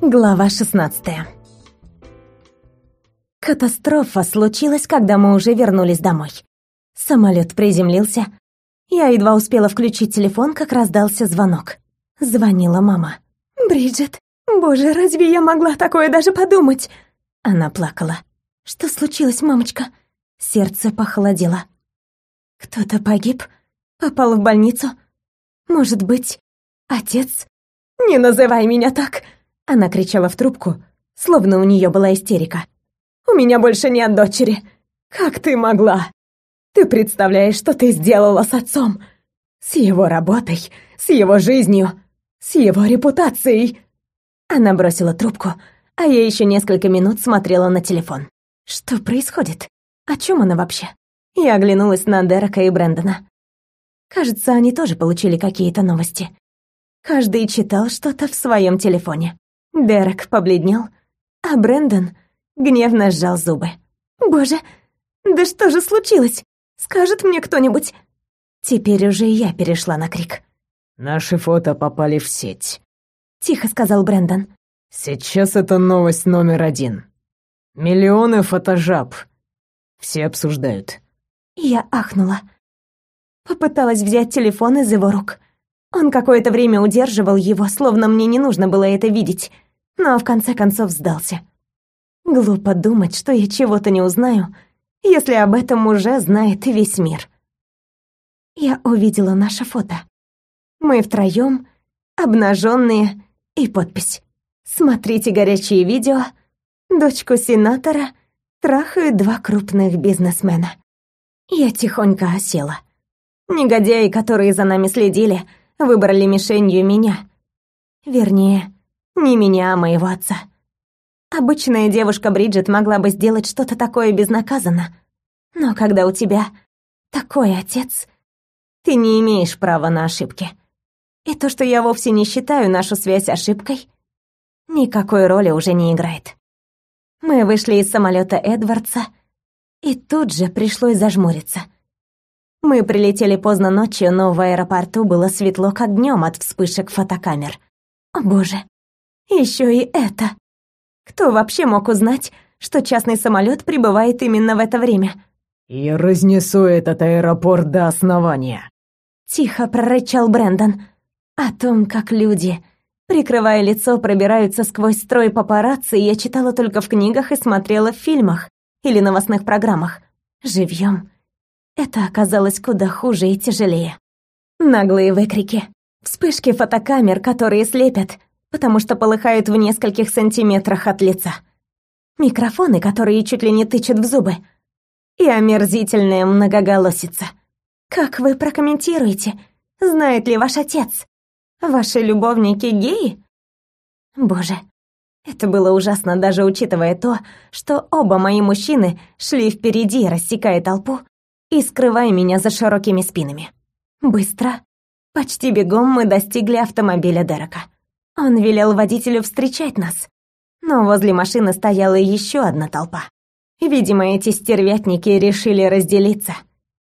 Глава 16 Катастрофа случилась, когда мы уже вернулись домой. Самолет приземлился. Я едва успела включить телефон, как раздался звонок. Звонила мама. «Бриджит, боже, разве я могла такое даже подумать?» Она плакала. «Что случилось, мамочка?» Сердце похолодело. «Кто-то погиб? Попал в больницу? Может быть, отец?» «Не называй меня так!» Она кричала в трубку, словно у нее была истерика. «У меня больше нет дочери. Как ты могла? Ты представляешь, что ты сделала с отцом? С его работой, с его жизнью, с его репутацией!» Она бросила трубку, а я еще несколько минут смотрела на телефон. Что происходит? О чем она вообще? Я оглянулась на Дерека и Брэндона. Кажется, они тоже получили какие-то новости. Каждый читал что-то в своем телефоне. Дерек побледнел, а Брэндон гневно сжал зубы. «Боже, да что же случилось? Скажет мне кто-нибудь?» Теперь уже я перешла на крик. «Наши фото попали в сеть», — тихо сказал Брэндон. «Сейчас это новость номер один. Миллионы фотожаб. Все обсуждают». Я ахнула. Попыталась взять телефон из его рук. Он какое-то время удерживал его, словно мне не нужно было это видеть, но в конце концов сдался. Глупо думать, что я чего-то не узнаю, если об этом уже знает весь мир. Я увидела наше фото. Мы втроем, обнаженные, и подпись. Смотрите горячие видео. Дочку сенатора трахают два крупных бизнесмена. Я тихонько осела. Негодяи, которые за нами следили, выбрали мишенью меня. Вернее, не меня, а моего отца. Обычная девушка Бриджит могла бы сделать что-то такое безнаказанно. Но когда у тебя такой отец, ты не имеешь права на ошибки. И то, что я вовсе не считаю нашу связь ошибкой, никакой роли уже не играет. Мы вышли из самолета Эдвардса, и тут же пришлось зажмуриться — мы прилетели поздно ночью, но в аэропорту было светло, как днем от вспышек фотокамер. О боже, еще и это. Кто вообще мог узнать, что частный самолет прибывает именно в это время? «Я разнесу этот аэропорт до основания», — тихо прорычал Брэндон. О том, как люди, прикрывая лицо, пробираются сквозь строй папарацци, я читала только в книгах и смотрела в фильмах или новостных программах. Живьем это оказалось куда хуже и тяжелее. Наглые выкрики, вспышки фотокамер, которые слепят, потому что полыхают в нескольких сантиметрах от лица. Микрофоны, которые чуть ли не тычут в зубы. И омерзительная многоголосица. Как вы прокомментируете? Знает ли ваш отец? Ваши любовники геи? Боже, это было ужасно, даже учитывая то, что оба мои мужчины шли впереди, рассекая толпу, и скрывая меня за широкими спинами. Быстро, почти бегом мы достигли автомобиля Дерека. Он велел водителю встречать нас, но возле машины стояла еще одна толпа. Видимо, эти стервятники решили разделиться,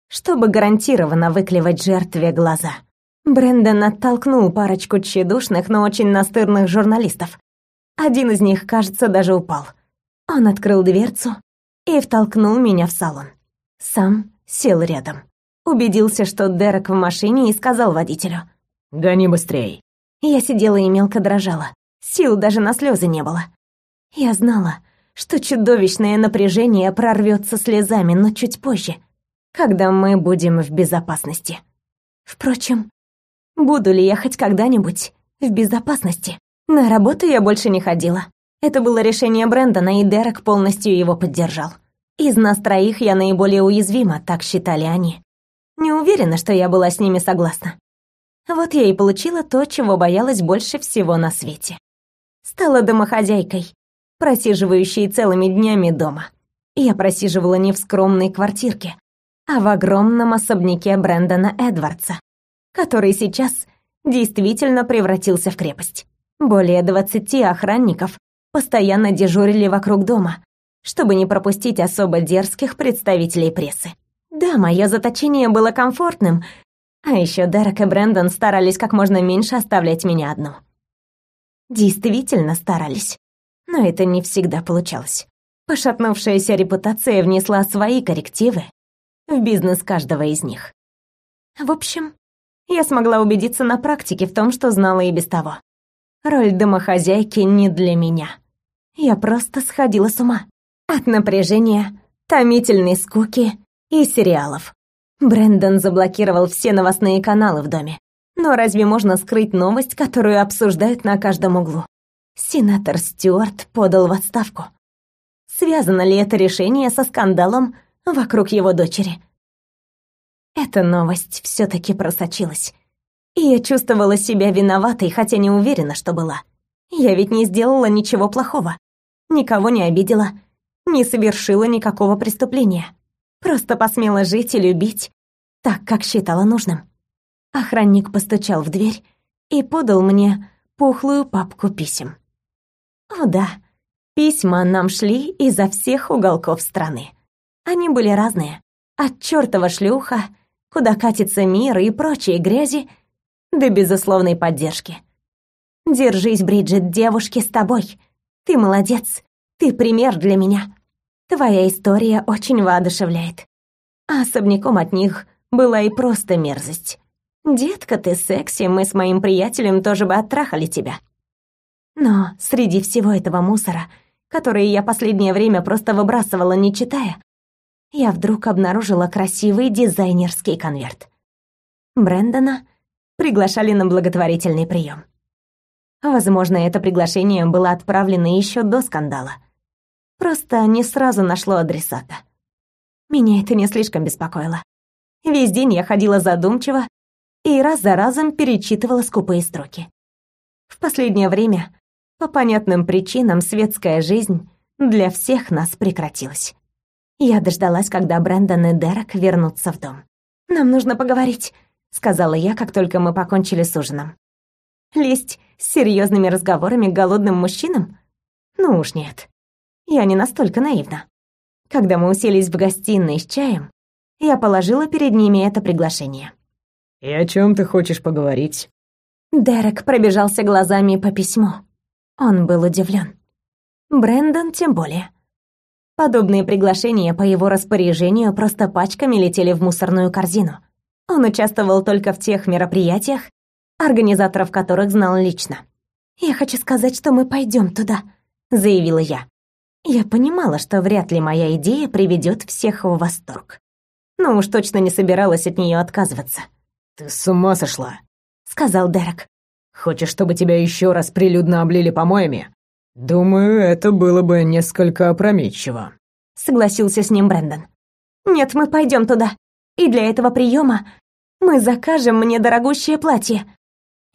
чтобы гарантированно выклевать жертве глаза. Брэндон оттолкнул парочку тщедушных, но очень настырных журналистов. Один из них, кажется, даже упал. Он открыл дверцу и втолкнул меня в салон. Сам сел рядом. Убедился, что Дерек в машине и сказал водителю. «Гони быстрей». Я сидела и мелко дрожала. Сил даже на слезы не было. Я знала, что чудовищное напряжение прорвется слезами, но чуть позже, когда мы будем в безопасности. Впрочем, буду ли я хоть когда-нибудь в безопасности? На работу я больше не ходила. Это было решение Брэндона, и Дерек полностью его поддержал. Из нас троих я наиболее уязвима, так считали они. Не уверена, что я была с ними согласна. Вот я и получила то, чего боялась больше всего на свете. Стала домохозяйкой, просиживающей целыми днями дома. Я просиживала не в скромной квартирке, а в огромном особняке Брэндона Эдвардса, который сейчас действительно превратился в крепость. Более двадцати охранников постоянно дежурили вокруг дома, чтобы не пропустить особо дерзких представителей прессы. Да, мое заточение было комфортным, а еще Дерек и Брэндон старались как можно меньше оставлять меня одну. действительно старались. Но это не всегда получалось. Пошатнувшаяся репутация внесла свои коррективы в бизнес каждого из них. В общем, я смогла убедиться на практике в том, что знала и без того. Роль домохозяйки не для меня. Я просто сходила с ума. От напряжения, томительной скуки и сериалов. Брэндон заблокировал все новостные каналы в доме. Но разве можно скрыть новость, которую обсуждают на каждом углу? Сенатор Стюарт подал в отставку. Связано ли это решение со скандалом вокруг его дочери? Эта новость все таки просочилась. И я чувствовала себя виноватой, хотя не уверена, что была. Я ведь не сделала ничего плохого. Никого не обидела. Не совершила никакого преступления. Просто посмела жить и любить так, как считала нужным. Охранник постучал в дверь и подал мне пухлую папку писем. О да, письма нам шли изо всех уголков страны. Они были разные. От чёртова шлюха, куда катится мир и прочие грязи, до безусловной поддержки. Держись, Бриджит, девушки с тобой. Ты молодец. Ты пример для меня. Твоя история очень воодушевляет. А особняком от них была и просто мерзость. «Детка, ты секси, мы с моим приятелем тоже бы оттрахали тебя». Но среди всего этого мусора, который я последнее время просто выбрасывала, не читая, я вдруг обнаружила красивый дизайнерский конверт. Брэндона приглашали на благотворительный прием. Возможно, это приглашение было отправлено еще до скандала. Просто не сразу нашло адресата. Меня это не слишком беспокоило. Весь день я ходила задумчиво и раз за разом перечитывала скупые строки. В последнее время, по понятным причинам, светская жизнь для всех нас прекратилась. Я дождалась, когда Брэндон и Дерек вернутся в дом. «Нам нужно поговорить», — сказала я, как только мы покончили с ужином. «Лезть с серьезными разговорами к голодным мужчинам? Ну уж нет. Я не настолько наивна». Когда мы уселись в гостиной с чаем, я положила перед ними это приглашение. «И о чем ты хочешь поговорить?» Дерек пробежался глазами по письму. Он был удивлен. Брэндон тем более. Подобные приглашения по его распоряжению просто пачками летели в мусорную корзину. Он участвовал только в тех мероприятиях, организаторов которых знал лично. «Я хочу сказать, что мы пойдем туда», — заявила я. Я понимала, что вряд ли моя идея приведет всех в восторг. Но уж точно не собиралась от нее отказываться. «Ты с ума сошла?» — сказал Дерек. «Хочешь, чтобы тебя еще раз прилюдно облили помоями? Думаю, это было бы несколько опрометчиво», — согласился с ним Брэндон. «Нет, мы пойдем туда. И для этого приема мы закажем мне дорогущее платье.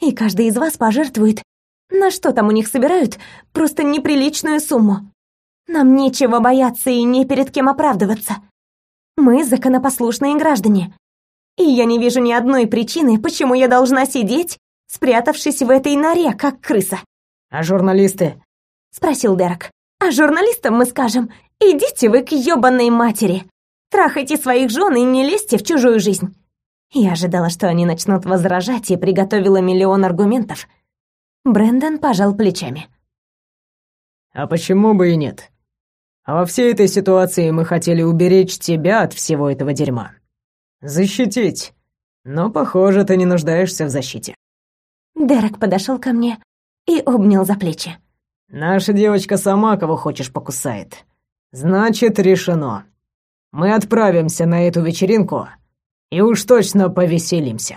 И каждый из вас пожертвует, на что там у них собирают, просто неприличную сумму. Нам нечего бояться и не перед кем оправдываться. Мы законопослушные граждане, и я не вижу ни одной причины, почему я должна сидеть, спрятавшись в этой норе, как крыса. А журналисты? спросил Дерек. А журналистам мы скажем: идите вы к ёбаной матери. Трахайте своих жен и не лезьте в чужую жизнь. Я ожидала, что они начнут возражать, и приготовила миллион аргументов. Брэндон пожал плечами. А почему бы и нет? А во всей этой ситуации мы хотели уберечь тебя от всего этого дерьма. Защитить. Но, похоже, ты не нуждаешься в защите. Дерек подошел ко мне и обнял за плечи. Наша девочка сама кого хочешь покусает. Значит, решено. Мы отправимся на эту вечеринку и уж точно повеселимся.